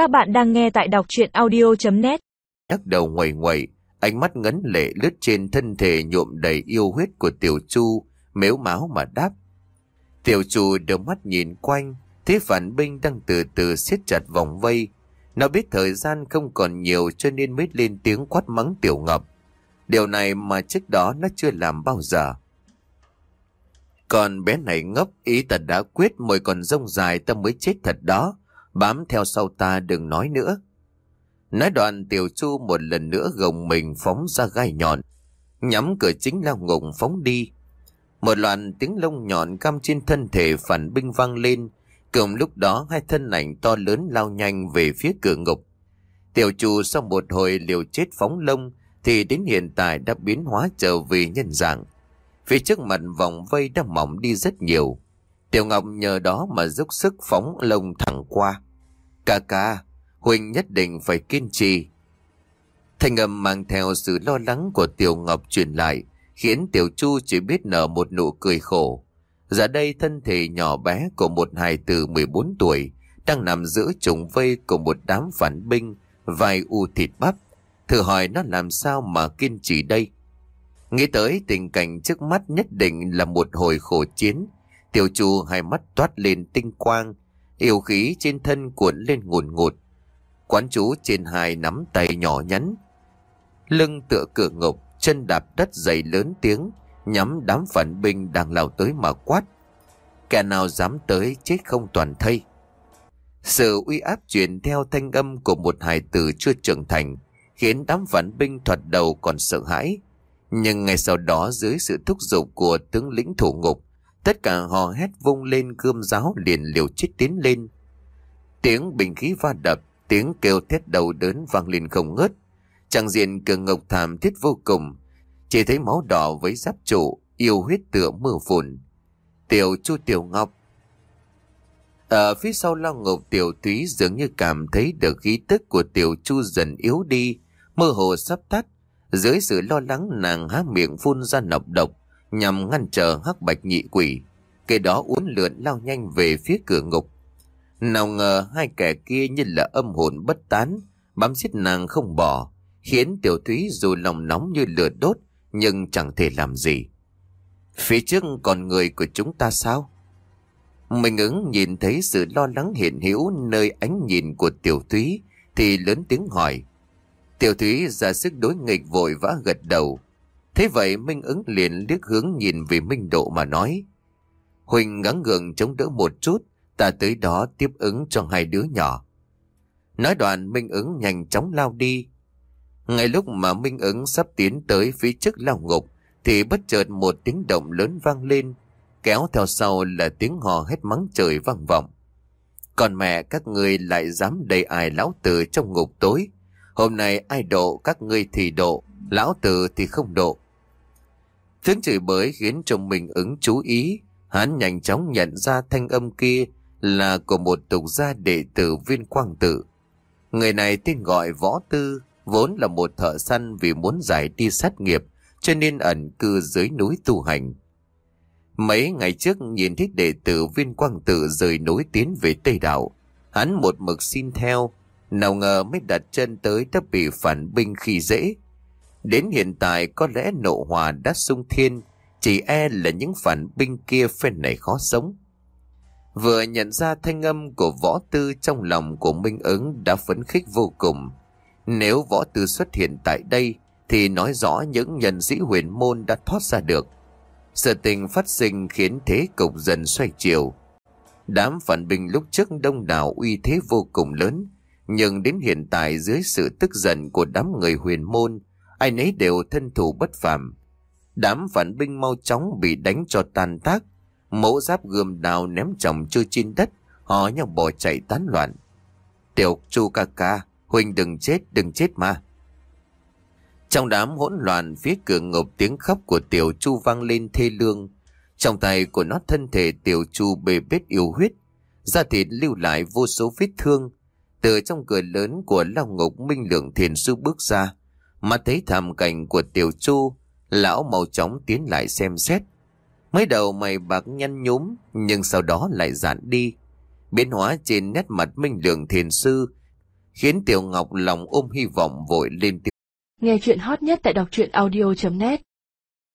Các bạn đang nghe tại đọc chuyện audio.net đắc đầu ngoài ngoài, ánh mắt ngấn lệ lướt trên thân thể nhuộm đầy yêu huyết của tiểu chu, mếu máu mà đáp. Tiểu chu đưa mắt nhìn quanh, thấy phản binh đang từ từ siết chặt vòng vây. Nó biết thời gian không còn nhiều cho nên mới lên tiếng quát mắng tiểu ngọc. Điều này mà trước đó nó chưa làm bao giờ. Còn bé này ngốc, ý ta đã quyết mồi còn rông dài ta mới chết thật đó. Bám theo sau ta đừng nói nữa. Nói đoạn tiểu chu một lần nữa gồng mình phóng ra gai nhọn. Nhắm cửa chính lao ngục phóng đi. Một loạt tiếng lông nhọn cam trên thân thể phản binh vang lên. Cùng lúc đó hai thân ảnh to lớn lao nhanh về phía cửa ngục. Tiểu chu sau một hồi liều chết phóng lông thì đến hiện tại đã biến hóa trở về nhân dạng. Phía trước mặt vòng vây đã mỏng đi rất nhiều. Tiểu Ngọc nhờ đó mà dốc sức phóng lông thẳng qua. Ca ca, Huỳnh nhất định phải kiên trì. Thanh âm mang theo sự lo lắng của Tiểu Ngọc truyền lại, khiến Tiểu Chu chỉ biết nở một nụ cười khổ. Giờ đây thân thể nhỏ bé của một hài tử 14 tuổi đang nằm giữa trùng vây của một đám phản binh, vai u thịt bắp. Thử hỏi nó làm sao mà kiên trì đây? Nghĩ tới tình cảnh trước mắt nhất định là một hồi khổ chiến. Tiểu chu hai mắt toát lên tinh quang, yêu khí trên thân cuộn lên ngùn ngụt. Quán chú trên hai nắm tay nhỏ nhắn. Lưng tựa cửa ngục, chân đạp đất dày lớn tiếng, nhắm đám phản binh đang lao tới mà quát. Kẻ nào dám tới chết không toàn thây. Sự uy áp truyền theo thanh âm của một hài tử chưa trưởng thành, khiến đám phản binh thoạt đầu còn sợ hãi. Nhưng ngày sau đó dưới sự thúc giục của tướng lĩnh thủ ngục, tất cả họ hét vung lên gươm giáo liền liều chết tiến lên. Tiếng bình khí va đập, tiếng kêu thét đầu đớn vang lên không ngớt. Trang diện cường ngọc thảm thiết vô cùng, chỉ thấy máu đỏ với giáp trụ, yêu huyết tựa mưa phùn. Tiểu chu tiểu ngọc. Ở phía sau lao ngục tiểu túy dường như cảm thấy được khí tức của tiểu chu dần yếu đi, mơ hồ sắp tắt, dưới sự lo lắng nàng há miệng phun ra nọc độc nhằm ngăn trở hắc bạch nhị quỷ. kẻ đó uốn lượn lao nhanh về phía cửa ngục. Nào ngờ hai kẻ kia như là âm hồn bất tán, bám giết nàng không bỏ, khiến tiểu thúy dù lòng nóng như lửa đốt nhưng chẳng thể làm gì. Phía trước còn người của chúng ta sao? Mình ứng nhìn thấy sự lo lắng hiện hữu nơi ánh nhìn của tiểu thúy thì lớn tiếng hỏi. Tiểu Thúy ra sức đối nghịch vội vã gật đầu. Thế vậy Minh ứng liền liếc hướng nhìn về Minh Độ mà nói. Huỳnh gắng gượng chống đỡ một chút, ta tới đó tiếp ứng cho hai đứa nhỏ. Nói đoạn Minh ứng nhanh chóng lao đi. Ngay lúc mà Minh ứng sắp tiến tới phía trước lao ngục, thì bất chợt một tiếng động lớn vang lên, kéo theo sau là tiếng hò hét mắng trời vang vọng. Còn mẹ các người lại dám đầy ai lão tử trong ngục tối, Hôm nay ai độ các ngươi thì độ, lão tử thì không độ. Tiếng chửi bới khiến chồng mình ứng chú ý, hắn nhanh chóng nhận ra thanh âm kia là của một tục gia đệ tử viên quang tử. Người này tên gọi Võ Tư, vốn là một thợ săn vì muốn giải đi sát nghiệp, cho nên ẩn cư dưới núi tu hành. Mấy ngày trước nhìn thấy đệ tử viên quang tử rời núi tiến về Tây Đạo, hắn một mực xin theo, nào ngờ mới đặt chân tới đã bị phản binh khi dễ. Đến hiện tại có lẽ nộ hòa đã sung thiên, chỉ e là những phản binh kia phen này khó sống. Vừa nhận ra thanh âm của võ tư trong lòng của Minh ứng đã phấn khích vô cùng. Nếu võ tư xuất hiện tại đây, thì nói rõ những nhân sĩ huyền môn đã thoát ra được. Sự tình phát sinh khiến thế cục dần xoay chiều. Đám phản binh lúc trước đông đảo uy thế vô cùng lớn, nhưng đến hiện tại dưới sự tức giận của đám người huyền môn, ai nấy đều thân thủ bất phàm. Đám phản binh mau chóng bị đánh cho tan tác, mẫu giáp gươm đào ném chồng chưa trên đất, họ nhau bỏ chạy tán loạn. Tiểu chu ca ca, Huynh đừng chết, đừng chết mà. Trong đám hỗn loạn, phía cửa ngục tiếng khóc của tiểu chu vang lên thê lương. Trong tay của nó thân thể tiểu chu bề bết yêu huyết, da thịt lưu lại vô số vết thương, từ trong cửa lớn của lao ngục Minh Lượng Thiền Sư bước ra, mà thấy thảm cảnh của Tiểu Chu, lão màu chóng tiến lại xem xét. Mới đầu mày bạc nhăn nhúm, nhưng sau đó lại giãn đi. Biến hóa trên nét mặt Minh Lượng Thiền Sư khiến Tiểu Ngọc lòng ôm hy vọng vội lên tiếng. Nghe chuyện hot nhất tại đọc truyện audio.net